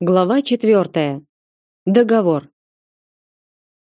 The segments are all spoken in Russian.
Глава четвертая. Договор.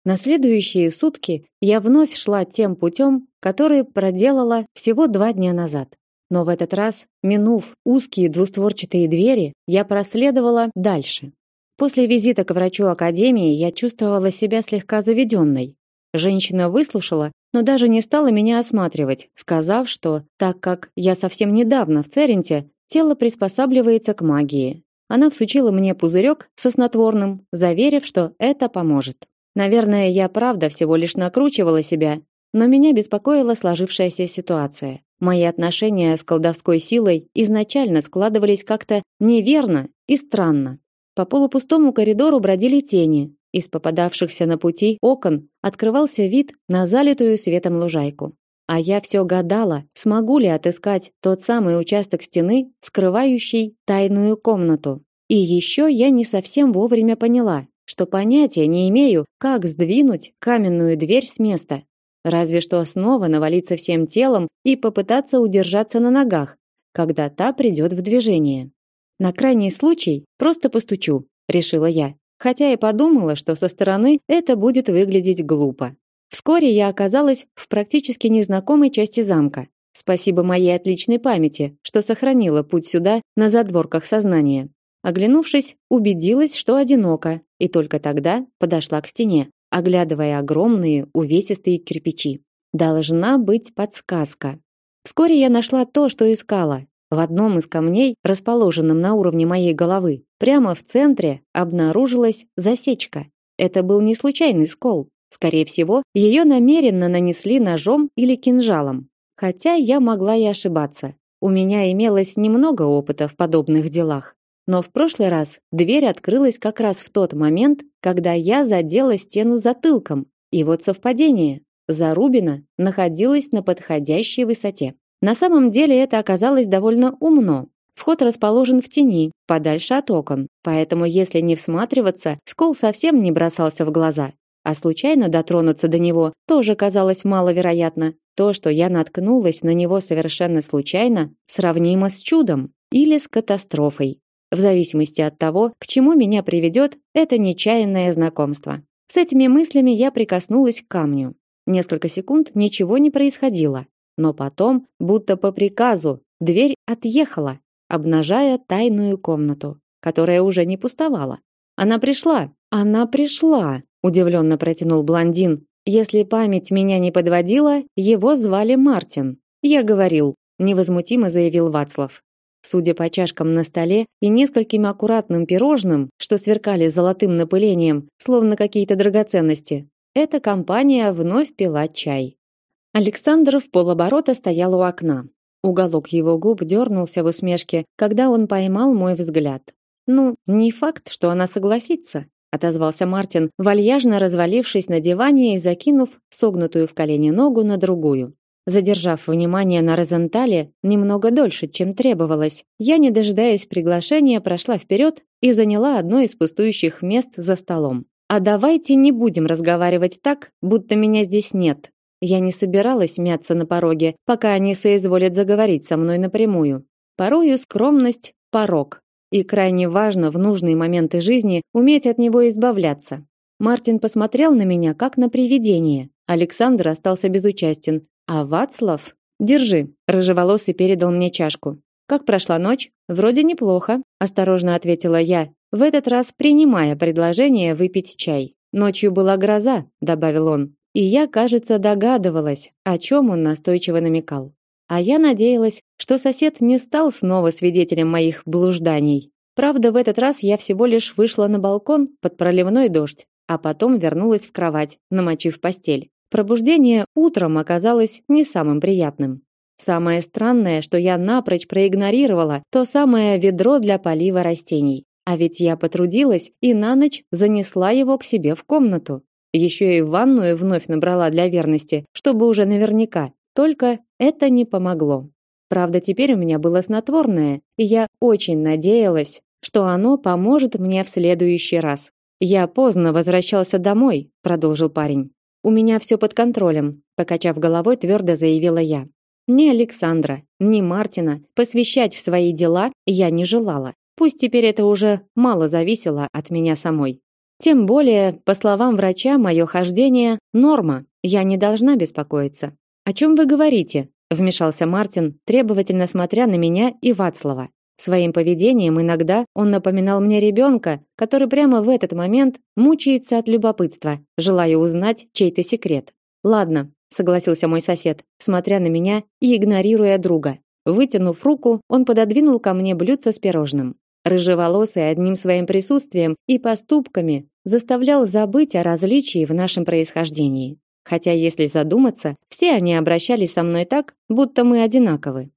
На следующие сутки я вновь шла тем путем, который проделала всего два дня назад. Но в этот раз, минув узкие двустворчатые двери, я проследовала дальше. После визита к врачу академии я чувствовала себя слегка заведенной. Женщина выслушала, но даже не стала меня осматривать, сказав, что так как я совсем недавно в Церенте, тело приспосабливается к магии, она всучила мне пузырек со снотворным, заверив, что это поможет. Наверное, я правда всего лишь накручивала себя, но меня беспокоила сложившаяся ситуация. Мои отношения с колдовской силой изначально складывались как-то неверно и странно. По полупустому коридору бродили тени. Из попадавшихся на пути окон открывался вид на залитую светом лужайку. А я все гадала, смогу ли отыскать тот самый участок стены, скрывающий тайную комнату. И еще я не совсем вовремя поняла, что понятия не имею, как сдвинуть каменную дверь с места. Разве что снова навалиться всем телом и попытаться удержаться на ногах, когда та придет в движение. На крайний случай просто постучу, решила я, хотя и подумала, что со стороны это будет выглядеть глупо. Вскоре я оказалась в практически незнакомой части замка. Спасибо моей отличной памяти, что сохранила путь сюда на задворках сознания. Оглянувшись, убедилась, что одинока, и только тогда подошла к стене, оглядывая огромные увесистые кирпичи. Должна быть подсказка. Вскоре я нашла то, что искала. В одном из камней, расположенном на уровне моей головы, прямо в центре обнаружилась засечка. Это был не случайный скол. Скорее всего, ее намеренно нанесли ножом или кинжалом. Хотя я могла и ошибаться. У меня имелось немного опыта в подобных делах. Но в прошлый раз дверь открылась как раз в тот момент, когда я задела стену затылком. И вот совпадение. Зарубина находилась на подходящей высоте. На самом деле это оказалось довольно умно. Вход расположен в тени, подальше от окон, поэтому если не всматриваться, скол совсем не бросался в глаза а случайно дотронуться до него тоже казалось маловероятно. То, что я наткнулась на него совершенно случайно, сравнимо с чудом или с катастрофой. В зависимости от того, к чему меня приведет это нечаянное знакомство. С этими мыслями я прикоснулась к камню. Несколько секунд ничего не происходило, но потом, будто по приказу, дверь отъехала, обнажая тайную комнату, которая уже не пустовала. Она пришла. Она пришла удивленно протянул блондин. Если память меня не подводила, его звали Мартин. Я говорил, невозмутимо заявил Вацлав. Судя по чашкам на столе и нескольким аккуратным пирожным, что сверкали золотым напылением, словно какие-то драгоценности, эта компания вновь пила чай. Александр в полоборота стоял у окна. Уголок его губ дернулся в усмешке, когда он поймал мой взгляд. Ну, не факт, что она согласится отозвался Мартин, вальяжно развалившись на диване и закинув согнутую в колени ногу на другую. Задержав внимание на Розентале немного дольше, чем требовалось, я, не дожидаясь приглашения, прошла вперед и заняла одно из пустующих мест за столом. А давайте не будем разговаривать так, будто меня здесь нет. Я не собиралась мяться на пороге, пока они соизволят заговорить со мной напрямую. Порою скромность порок, и крайне важно в нужные моменты жизни уметь от него избавляться. Мартин посмотрел на меня как на привидение. Александр остался безучастен, а Вацлав Держи, рыжеволосый передал мне чашку. Как прошла ночь? Вроде неплохо, осторожно ответила я, в этот раз принимая предложение выпить чай. Ночью была гроза, добавил он. И я, кажется, догадывалась, о чем он настойчиво намекал. А я надеялась, что сосед не стал снова свидетелем моих блужданий. Правда, в этот раз я всего лишь вышла на балкон под проливной дождь, а потом вернулась в кровать, намочив постель. Пробуждение утром оказалось не самым приятным. Самое странное, что я напрочь проигнорировала то самое ведро для полива растений. А ведь я потрудилась и на ночь занесла его к себе в комнату. Еще и ванную вновь набрала для верности, чтобы уже наверняка. Только это не помогло. Правда, теперь у меня было снотворное, и я очень надеялась, что оно поможет мне в следующий раз. Я поздно возвращался домой, продолжил парень. У меня все под контролем, покачав головой, твердо заявила я. Ни Александра, ни Мартина посвящать в свои дела я не желала. Пусть теперь это уже мало зависело от меня самой. Тем более, по словам врача, мое хождение норма. Я не должна беспокоиться. О чем вы говорите? вмешался Мартин, требовательно смотря на меня и Вацлава. Своим поведением иногда он напоминал мне ребенка, который прямо в этот момент мучается от любопытства, желая узнать чей-то секрет. Ладно, согласился мой сосед, смотря на меня и игнорируя друга. Вытянув руку, он пододвинул ко мне блюдце с пирожным. Рыжеволосый одним своим присутствием и поступками заставлял забыть о различии в нашем происхождении. Хотя, если задуматься, все они обращались со мной так, будто мы одинаковы.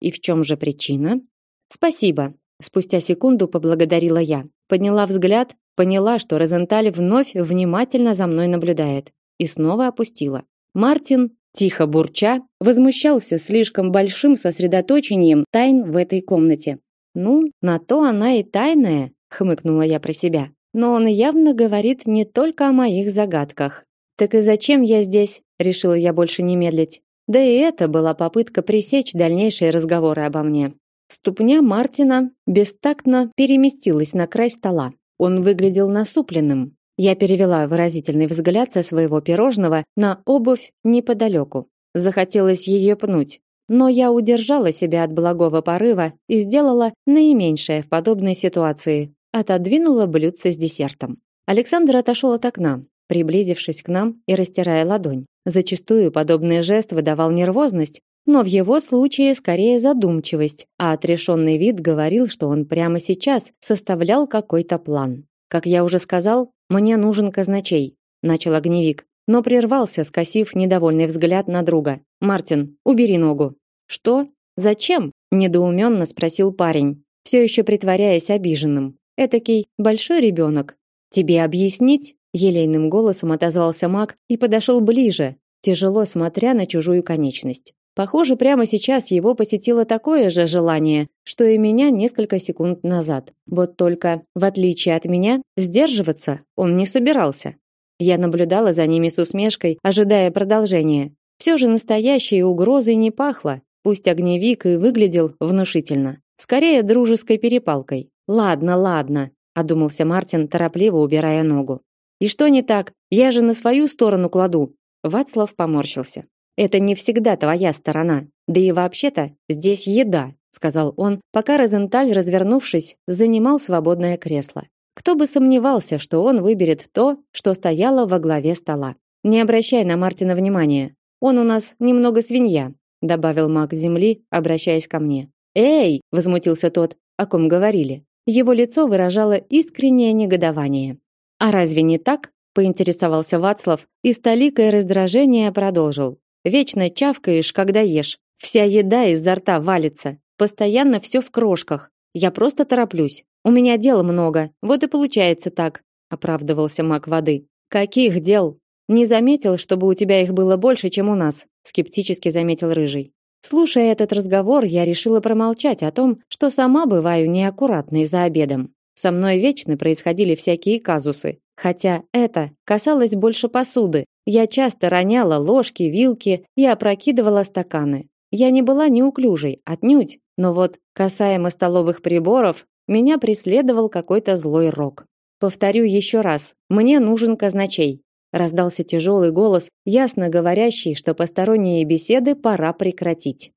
И в чем же причина? Спасибо. Спустя секунду поблагодарила я. Подняла взгляд, поняла, что Розенталь вновь внимательно за мной наблюдает, и снова опустила. Мартин, тихо бурча, возмущался слишком большим сосредоточением тайн в этой комнате. Ну, на то она и тайная, хмыкнула я про себя. Но он явно говорит не только о моих загадках. Так и зачем я здесь? Решила я больше не медлить. Да и это была попытка пресечь дальнейшие разговоры обо мне. Ступня Мартина бестактно переместилась на край стола. Он выглядел насупленным. Я перевела выразительный взгляд со своего пирожного на обувь неподалеку. Захотелось ее пнуть, но я удержала себя от благого порыва и сделала наименьшее в подобной ситуации. Отодвинула блюдце с десертом. Александр отошел от окна, приблизившись к нам и растирая ладонь. Зачастую подобный жест выдавал нервозность, но в его случае скорее задумчивость, а отрешенный вид говорил, что он прямо сейчас составлял какой-то план. Как я уже сказал, мне нужен казначей, начал огневик, но прервался, скосив недовольный взгляд на друга. Мартин, убери ногу. Что? Зачем? недоуменно спросил парень, все еще притворяясь обиженным. Этакий большой ребенок. Тебе объяснить? Елейным голосом отозвался Мак и подошел ближе, тяжело смотря на чужую конечность. Похоже, прямо сейчас его посетило такое же желание, что и меня несколько секунд назад. Вот только, в отличие от меня, сдерживаться он не собирался. Я наблюдала за ними с усмешкой, ожидая продолжения. Все же настоящей угрозой не пахло, пусть огневик и выглядел внушительно. Скорее дружеской перепалкой. Ладно, ладно, одумался Мартин, торопливо убирая ногу. И что не так? Я же на свою сторону кладу. Вацлав поморщился. Это не всегда твоя сторона. Да и вообще-то здесь еда, сказал он, пока Розенталь, развернувшись, занимал свободное кресло. Кто бы сомневался, что он выберет то, что стояло во главе стола. Не обращай на Мартина внимания. Он у нас немного свинья, добавил маг земли, обращаясь ко мне. Эй, возмутился тот. О ком говорили? Его лицо выражало искреннее негодование. А разве не так? поинтересовался Вацлав и с толикой раздражения продолжил. Вечно чавкаешь, когда ешь. Вся еда изо рта валится. Постоянно все в крошках. Я просто тороплюсь. У меня дел много. Вот и получается так, оправдывался маг воды. Каких дел? Не заметил, чтобы у тебя их было больше, чем у нас, скептически заметил рыжий. Слушая этот разговор, я решила промолчать о том, что сама бываю неаккуратной за обедом. Со мной вечно происходили всякие казусы, хотя это касалось больше посуды. Я часто роняла ложки, вилки и опрокидывала стаканы. Я не была неуклюжей, отнюдь, но вот касаемо столовых приборов, меня преследовал какой-то злой рок. Повторю еще раз, мне нужен казначей. Раздался тяжелый голос, ясно говорящий, что посторонние беседы пора прекратить.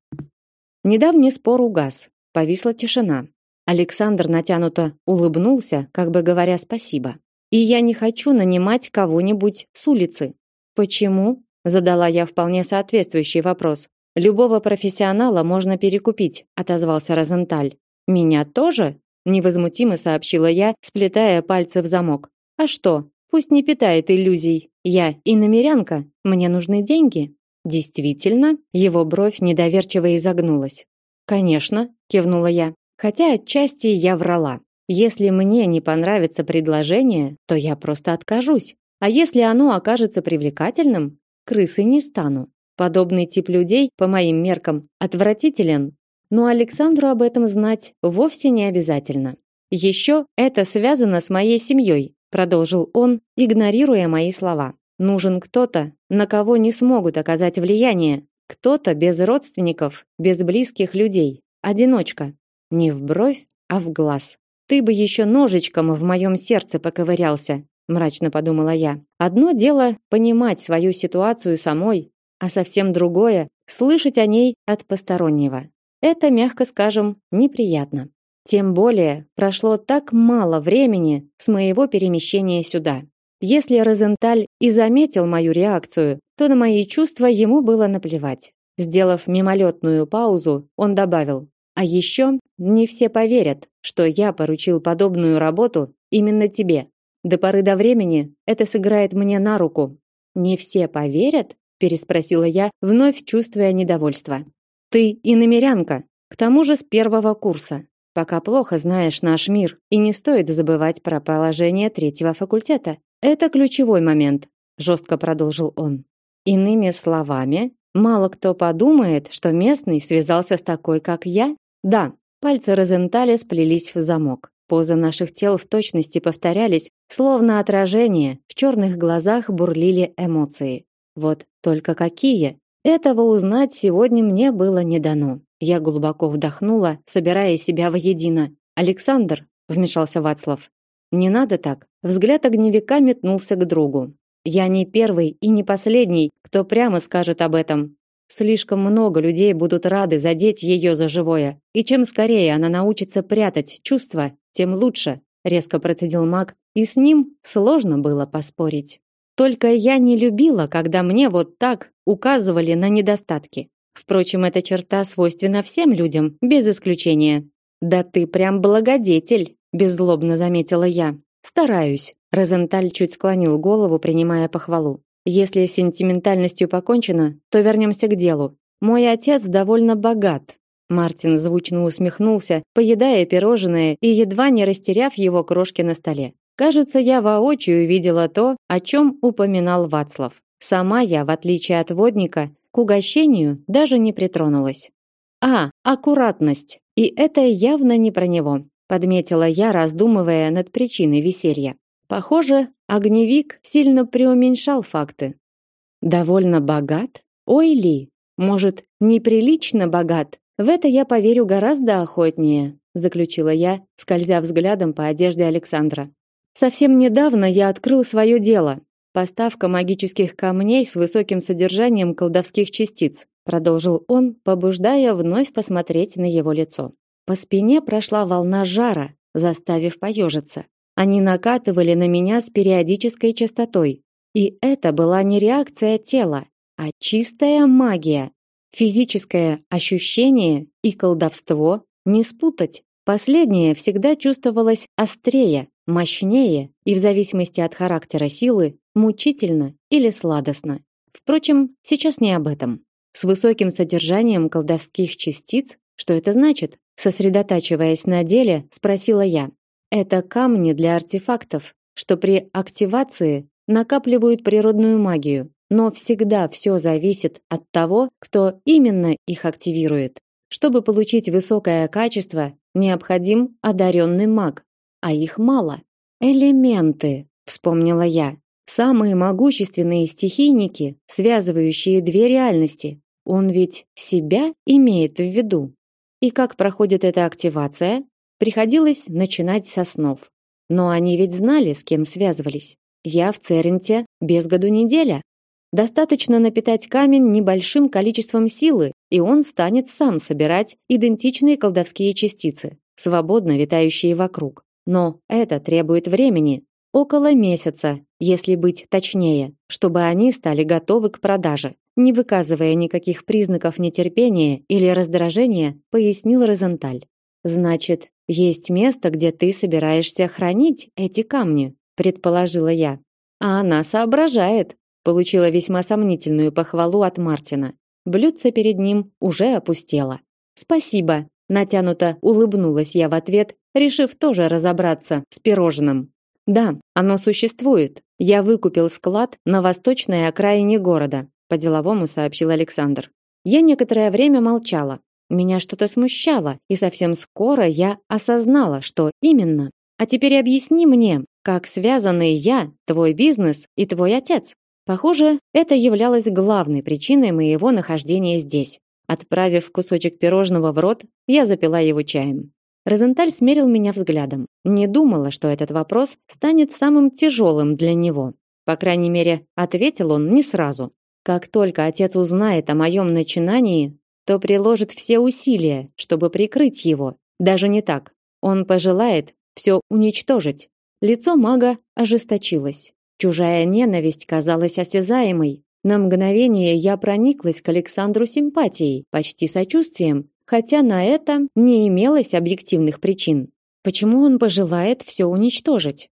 Недавний спор угас. Повисла тишина. Александр натянуто улыбнулся, как бы говоря спасибо. И я не хочу нанимать кого-нибудь с улицы. Почему? задала я вполне соответствующий вопрос. Любого профессионала можно перекупить, отозвался Розенталь. Меня тоже? невозмутимо сообщила я, сплетая пальцы в замок. А что? Пусть не питает иллюзий. Я и намерянка, мне нужны деньги. Действительно, его бровь недоверчиво изогнулась. Конечно, кивнула я. Хотя отчасти я врала. Если мне не понравится предложение, то я просто откажусь. А если оно окажется привлекательным, крысы не стану. Подобный тип людей, по моим меркам, отвратителен. Но Александру об этом знать вовсе не обязательно. Еще это связано с моей семьей, продолжил он, игнорируя мои слова. Нужен кто-то, на кого не смогут оказать влияние, кто-то без родственников, без близких людей, одиночка, не в бровь, а в глаз. ты бы еще ножичком в моем сердце поковырялся, мрачно подумала я. Одно дело понимать свою ситуацию самой, а совсем другое слышать о ней от постороннего. Это, мягко скажем, неприятно. Тем более, прошло так мало времени с моего перемещения сюда. Если Розенталь и заметил мою реакцию, то на мои чувства ему было наплевать. Сделав мимолетную паузу, он добавил: "А еще не все поверят, что я поручил подобную работу именно тебе. До поры до времени это сыграет мне на руку". "Не все поверят?" переспросила я, вновь чувствуя недовольство. "Ты иномерянка, к тому же с первого курса. Пока плохо знаешь наш мир, и не стоит забывать про положение третьего факультета. Это ключевой момент", жестко продолжил он. Иными словами, Мало кто подумает, что местный связался с такой, как я. Да, пальцы Розенталя сплелись в замок. Позы наших тел в точности повторялись, словно отражение. В черных глазах бурлили эмоции. Вот только какие? Этого узнать сегодня мне было не дано. Я глубоко вдохнула, собирая себя воедино. Александр, вмешался Вацлав. Не надо так. Взгляд огневика метнулся к другу. Я не первый и не последний, кто прямо скажет об этом. Слишком много людей будут рады задеть ее за живое. И чем скорее она научится прятать чувства, тем лучше, резко процедил Мак, и с ним сложно было поспорить. Только я не любила, когда мне вот так указывали на недостатки. Впрочем, эта черта свойственна всем людям, без исключения. Да ты прям благодетель, беззлобно заметила я. Стараюсь. Розенталь чуть склонил голову, принимая похвалу. Если с сентиментальностью покончено, то вернемся к делу. Мой отец довольно богат. Мартин звучно усмехнулся, поедая пирожное и едва не растеряв его крошки на столе. Кажется, я воочию видела то, о чем упоминал Вацлав. Сама я, в отличие от водника, к угощению даже не притронулась. А, аккуратность. И это явно не про него подметила я, раздумывая над причиной веселья. Похоже, огневик сильно преуменьшал факты. Довольно богат? Ой ли, может, неприлично богат? В это я поверю гораздо охотнее, заключила я, скользя взглядом по одежде Александра. Совсем недавно я открыл свое дело. Поставка магических камней с высоким содержанием колдовских частиц, продолжил он, побуждая вновь посмотреть на его лицо. По спине прошла волна жара, заставив поежиться. Они накатывали на меня с периодической частотой. И это была не реакция тела, а чистая магия. Физическое ощущение и колдовство не спутать. Последнее всегда чувствовалось острее, мощнее и в зависимости от характера силы мучительно или сладостно. Впрочем, сейчас не об этом. С высоким содержанием колдовских частиц, что это значит? Сосредотачиваясь на деле, спросила я. Это камни для артефактов, что при активации накапливают природную магию, но всегда все зависит от того, кто именно их активирует. Чтобы получить высокое качество, необходим одаренный маг, а их мало. Элементы, вспомнила я. Самые могущественные стихийники, связывающие две реальности. Он ведь себя имеет в виду. И как проходит эта активация? Приходилось начинать со снов. Но они ведь знали, с кем связывались. Я в Церенте без году неделя. Достаточно напитать камень небольшим количеством силы, и он станет сам собирать идентичные колдовские частицы, свободно витающие вокруг. Но это требует времени, около месяца, если быть точнее, чтобы они стали готовы к продаже не выказывая никаких признаков нетерпения или раздражения, пояснил Розенталь. Значит, есть место, где ты собираешься хранить эти камни, предположила я. А она соображает, получила весьма сомнительную похвалу от Мартина. Блюдце перед ним уже опустело. Спасибо, натянуто улыбнулась я в ответ, решив тоже разобраться с пирожным. Да, оно существует. Я выкупил склад на восточной окраине города по-деловому сообщил Александр. Я некоторое время молчала. Меня что-то смущало, и совсем скоро я осознала, что именно. А теперь объясни мне, как связаны я, твой бизнес и твой отец. Похоже, это являлось главной причиной моего нахождения здесь. Отправив кусочек пирожного в рот, я запила его чаем. Розенталь смерил меня взглядом. Не думала, что этот вопрос станет самым тяжелым для него. По крайней мере, ответил он не сразу. Как только отец узнает о моем начинании, то приложит все усилия, чтобы прикрыть его. Даже не так. Он пожелает все уничтожить. Лицо мага ожесточилось. Чужая ненависть казалась осязаемой. На мгновение я прониклась к Александру симпатией, почти сочувствием, хотя на это не имелось объективных причин. Почему он пожелает все уничтожить?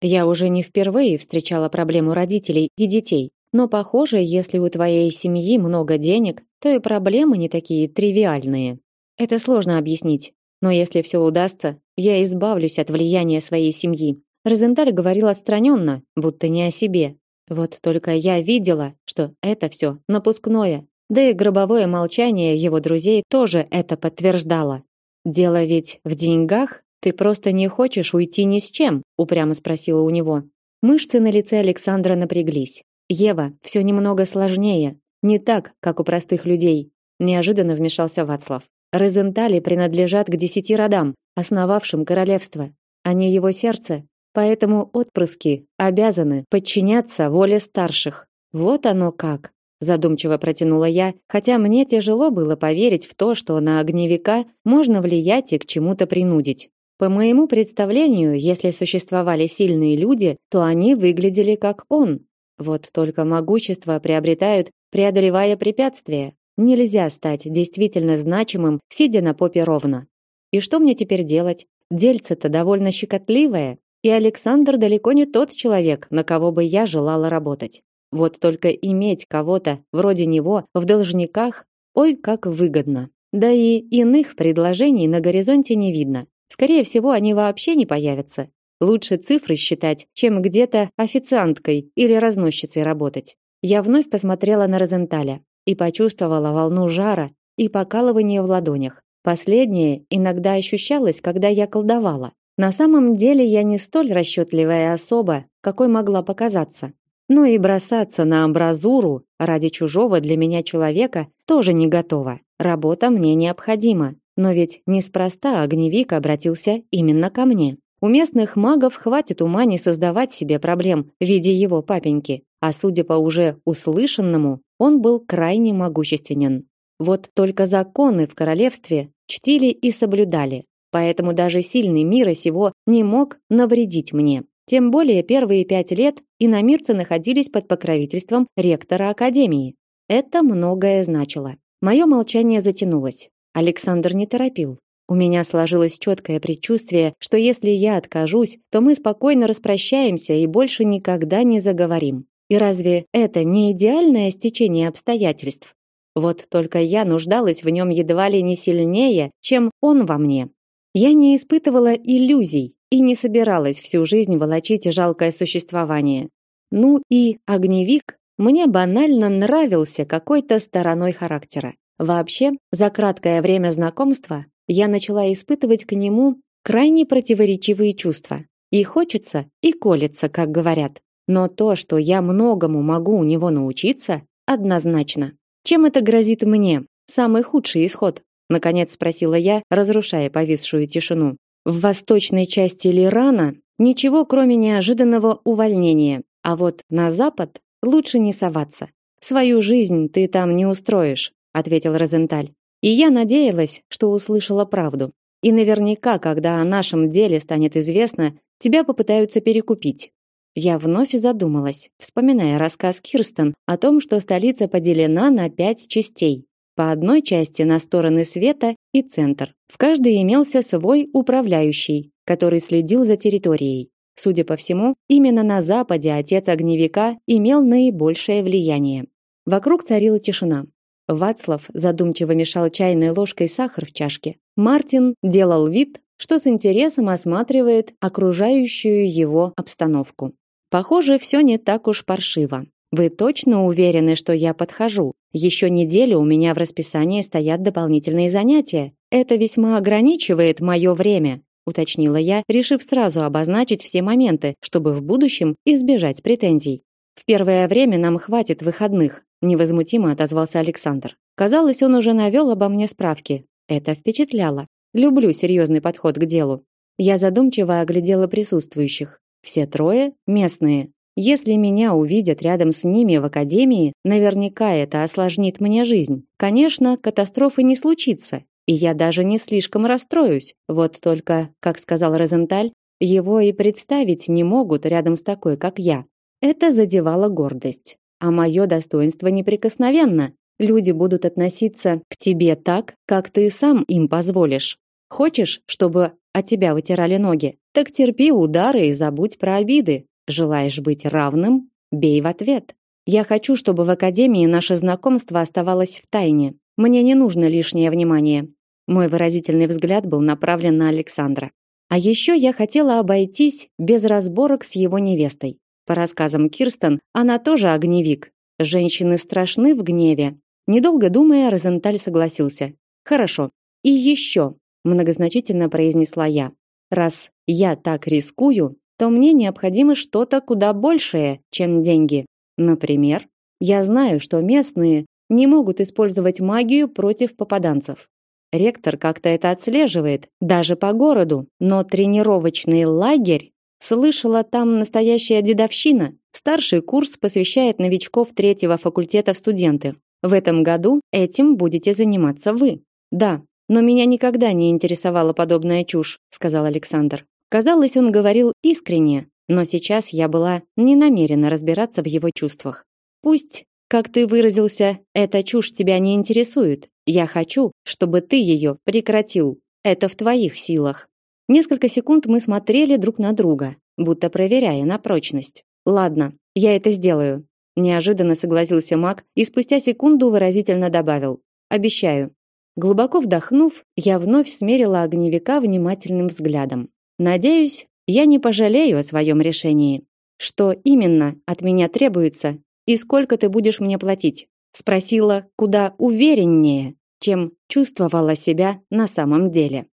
Я уже не впервые встречала проблему родителей и детей, но похоже, если у твоей семьи много денег, то и проблемы не такие тривиальные. Это сложно объяснить, но если все удастся, я избавлюсь от влияния своей семьи. Розенталь говорил отстраненно, будто не о себе. Вот только я видела, что это все напускное, да и гробовое молчание его друзей тоже это подтверждало. Дело ведь в деньгах? Ты просто не хочешь уйти ни с чем, упрямо спросила у него. Мышцы на лице Александра напряглись. Ева, все немного сложнее, не так, как у простых людей, неожиданно вмешался Вацлав. Розентали принадлежат к десяти родам, основавшим королевство. Они его сердце, поэтому отпрыски обязаны подчиняться воле старших. Вот оно как задумчиво протянула я, хотя мне тяжело было поверить в то, что на огневика можно влиять и к чему-то принудить. По моему представлению, если существовали сильные люди, то они выглядели как он. Вот только могущество приобретают, преодолевая препятствия. Нельзя стать действительно значимым, сидя на попе ровно. И что мне теперь делать? Дельце-то довольно щекотливое, и Александр далеко не тот человек, на кого бы я желала работать. Вот только иметь кого-то вроде него в должниках, ой, как выгодно. Да и иных предложений на горизонте не видно. Скорее всего, они вообще не появятся. Лучше цифры считать, чем где-то официанткой или разносчицей работать. Я вновь посмотрела на Розенталя и почувствовала волну жара и покалывание в ладонях. Последнее иногда ощущалось, когда я колдовала. На самом деле я не столь расчетливая особа, какой могла показаться. Но и бросаться на амбразуру ради чужого для меня человека тоже не готова. Работа мне необходима. Но ведь неспроста огневик обратился именно ко мне. У местных магов хватит ума не создавать себе проблем в виде его папеньки, а судя по уже услышанному, он был крайне могущественен. Вот только законы в королевстве чтили и соблюдали, поэтому даже сильный мира сего не мог навредить мне. Тем более первые пять лет иномирцы находились под покровительством ректора академии. Это многое значило. Мое молчание затянулось. Александр не торопил. У меня сложилось четкое предчувствие, что если я откажусь, то мы спокойно распрощаемся и больше никогда не заговорим. И разве это не идеальное стечение обстоятельств? Вот только я нуждалась в нем едва ли не сильнее, чем он во мне. Я не испытывала иллюзий, и не собиралась всю жизнь волочить жалкое существование. Ну и огневик мне банально нравился какой-то стороной характера. Вообще, за краткое время знакомства я начала испытывать к нему крайне противоречивые чувства. И хочется, и колется, как говорят. Но то, что я многому могу у него научиться, однозначно. Чем это грозит мне? Самый худший исход, наконец спросила я, разрушая повисшую тишину. В восточной части Лирана ничего, кроме неожиданного увольнения. А вот на запад лучше не соваться. Свою жизнь ты там не устроишь, ответил Розенталь. И я надеялась, что услышала правду. И наверняка, когда о нашем деле станет известно, тебя попытаются перекупить. Я вновь задумалась, вспоминая рассказ Кирстен о том, что столица поделена на пять частей. По одной части на стороны света и центр. В каждой имелся свой управляющий, который следил за территорией. Судя по всему, именно на западе отец огневика имел наибольшее влияние. Вокруг царила тишина. Вацлав задумчиво мешал чайной ложкой сахар в чашке. Мартин делал вид, что с интересом осматривает окружающую его обстановку. Похоже, все не так уж паршиво. Вы точно уверены, что я подхожу? Еще неделю у меня в расписании стоят дополнительные занятия. Это весьма ограничивает мое время, уточнила я, решив сразу обозначить все моменты, чтобы в будущем избежать претензий. В первое время нам хватит выходных, невозмутимо отозвался Александр. Казалось, он уже навел обо мне справки. Это впечатляло. Люблю серьезный подход к делу. Я задумчиво оглядела присутствующих. Все трое местные. Если меня увидят рядом с ними в академии, наверняка это осложнит мне жизнь. Конечно, катастрофы не случится, и я даже не слишком расстроюсь. Вот только, как сказал Розенталь, его и представить не могут рядом с такой, как я. Это задевало гордость. А мое достоинство неприкосновенно. Люди будут относиться к тебе так, как ты сам им позволишь. Хочешь, чтобы от тебя вытирали ноги? Так терпи удары и забудь про обиды. Желаешь быть равным? Бей в ответ. Я хочу, чтобы в академии наше знакомство оставалось в тайне. Мне не нужно лишнее внимание. Мой выразительный взгляд был направлен на Александра. А еще я хотела обойтись без разборок с его невестой. По рассказам Кирстен, она тоже огневик. Женщины страшны в гневе. Недолго думая, Розенталь согласился. Хорошо. И еще, многозначительно произнесла я. Раз я так рискую, то мне необходимо что-то куда большее, чем деньги. Например, я знаю, что местные не могут использовать магию против попаданцев. Ректор как-то это отслеживает, даже по городу, но тренировочный лагерь Слышала, там настоящая дедовщина. Старший курс посвящает новичков третьего факультета в студенты. В этом году этим будете заниматься вы. Да, но меня никогда не интересовала подобная чушь, сказал Александр. Казалось, он говорил искренне, но сейчас я была не намерена разбираться в его чувствах. Пусть, как ты выразился, эта чушь тебя не интересует. Я хочу, чтобы ты ее прекратил. Это в твоих силах. Несколько секунд мы смотрели друг на друга, будто проверяя на прочность. Ладно, я это сделаю, неожиданно согласился Мак и спустя секунду выразительно добавил: обещаю. Глубоко вдохнув, я вновь смерила огневика внимательным взглядом. Надеюсь, я не пожалею о своем решении. Что именно от меня требуется и сколько ты будешь мне платить? спросила куда увереннее, чем чувствовала себя на самом деле.